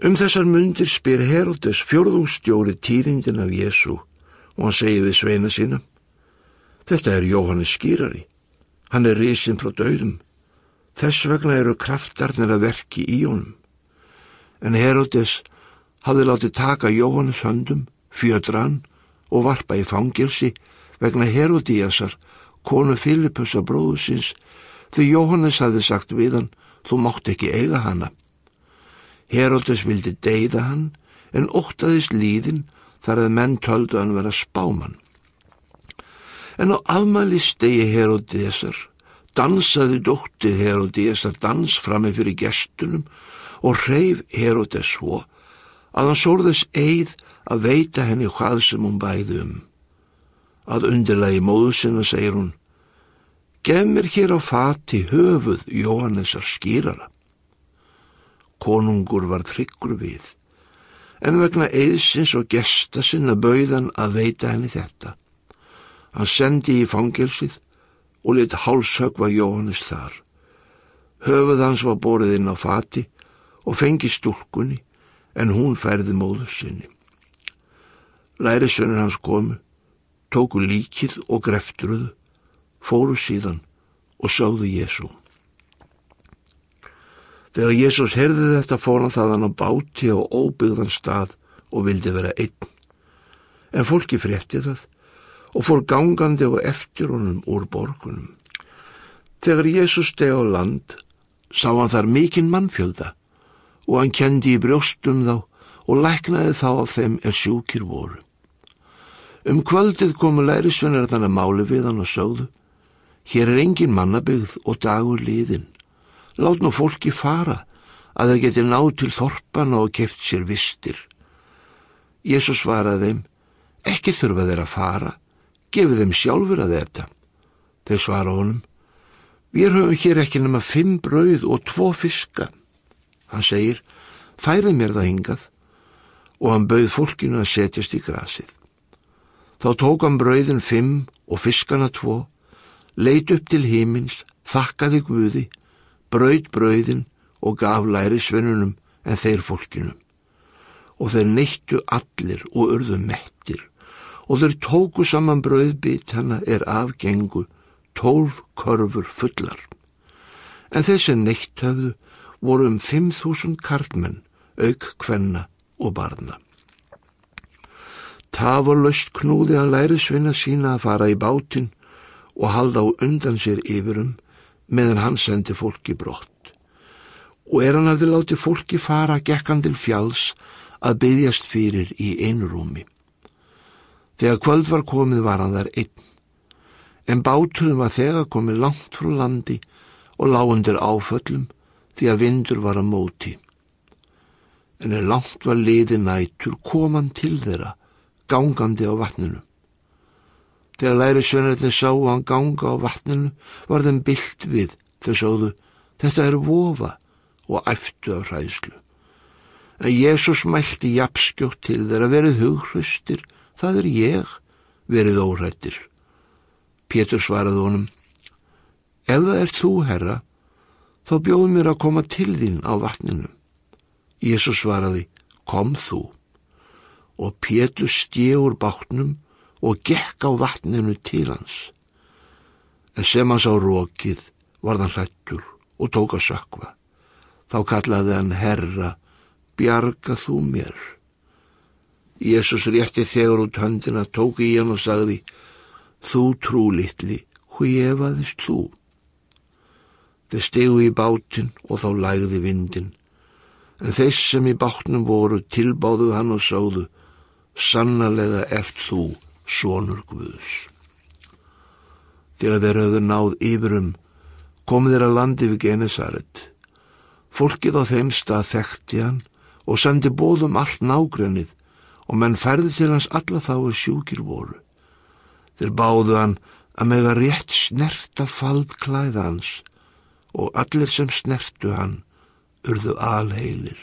Um þessar mundir spyr Herodes fjörðungstjóri tíðindin af Jésu og hann segir við sveina sína Þetta er Jóhannes skýrari. Hann er risinn frá döðum. Þess vegna eru kraftarnir að verki í honum. En Herodes hafði látið taka Jóhannes höndum, fjödran og varpa í fangilsi vegna Herodíasar, konu Filipusa bróðusins, því Jóhannes hafði sagt við hann, þú mátt ekki eiga hana. Herodes vildi deyða hann, en óttaðist líðin þar að menn töldu hann vera spáman. En á afmælistegi Herodesar dansaði dóttið Herodesar dans frammi fyrir gestunum og reyf Herodes svo að hann sórðis eið að veita henni hvað sem hún bæði um. Að undirlegi móðu sinna segir hún Gef mér hér á fati höfuð Jóhannesar skýrara. Konungur var tryggur við, en vegna eðsins og gesta sinna bauðan að veita henni þetta. Hann sendi í fangelsið og lit hálshögva Jóhannes þar. Höfuð hans var borið inn á fati og fengi stúlkunni en hún færði móðu sinni. Lærisvennir hans komu, tóku líkið og greftruðu, fóru síðan og sáðu Jésu. Þegar Jésús herði þetta fóna það hann á báti á óbyggðan stað og vildi vera einn. En fólki frétti það og fór gangandi og eftir honum úr borgunum. Þegar Jésús steg á land sá hann þar mikinn mannfjölda og hann kendi í brjóstum þá og læknaði þá af þeim er sjúkir voru. Um kvöldið komu lærisvennar þannig máli við hann og sögðu Hér er engin mannabyggð og dagur liðin. Lát nú fólki fara að þeir geti náð til þorpana og keft sér vistir. Jésús svaraði þeim, ekki þurfa þeir að fara, gefið þeim sjálfur að þetta. Þeir svara honum, við höfum hér ekki nema fimm brauð og tvo fiska. Hann segir, færið mér það hingað og hann bauð fólkinu að setjast í grasið. Þá tók hann brauðin fimm og fiskana tvo, leit upp til hímins, þakkaði Guði, brauð brauðin og gaf lærisvennunum en þeir fólkinu. Og þeir neittu allir og urðu mettir og þeir tóku saman brauðbit hana er afgengu tólf körfur fullar. En þessi neitt höfðu voru um 5.000 karlmenn, auk kvenna og barna. Tafarlaust knúði hann lærisvinna sína að fara í bátinn og halda á undan sér yfirum meðan hann sendi fólki brott. Og er hann að þið láti fólki fara gekkan til fjáls að byggjast fyrir í einrúmi. Þegar kvöld var komið var hann þar einn, en báturinn var þegar komið langt frá landi og lágundir áföllum því að vindur var að móti. En er langt var liði nætur koman til þeirra, gangandi á vatninu. Þegar læri sveinarlega sá hann ganga á vatninu var þeim byllt við þau sóðu þetta er vofa og æftu af hræðslu. En Jésús mælti jafnskjótt til þeirra verið hughröstir, það er ég, verið óhrættir. Pétur svaraði honum, ef það er þú, herra, þá bjóð mér að koma til þín á vatninu. Jésús svaraði, kom þú. Og Pétur stjéur bátnum og gekk á vatninu til hans. En sem hans á rókið var hann hrættur og tók að sökva. Þá kallaði hann herra, bjarga þú mér. Jésús rétti þegar út höndina, tók í hann og sagði, þú trú litli, hví efaðist þú? Þeir stegu í bátinn og þá lægði vindin, en þess sem í bátnum voru tilbáðu hann og sáðu, sannarlega ert þú, sonur Guðs. Þegar þeir höfðu náð yfirum, kom þeir að landi við Genesaret. Fólkið á þeim stað þekkti hann og sendi bóðum allt nágrennið og menn færði til hans alla þá er sjúkir voru. Þeir báðu hann að mega rétt snerta fald klæða hans og allir sem snertu hann urðu alheilir.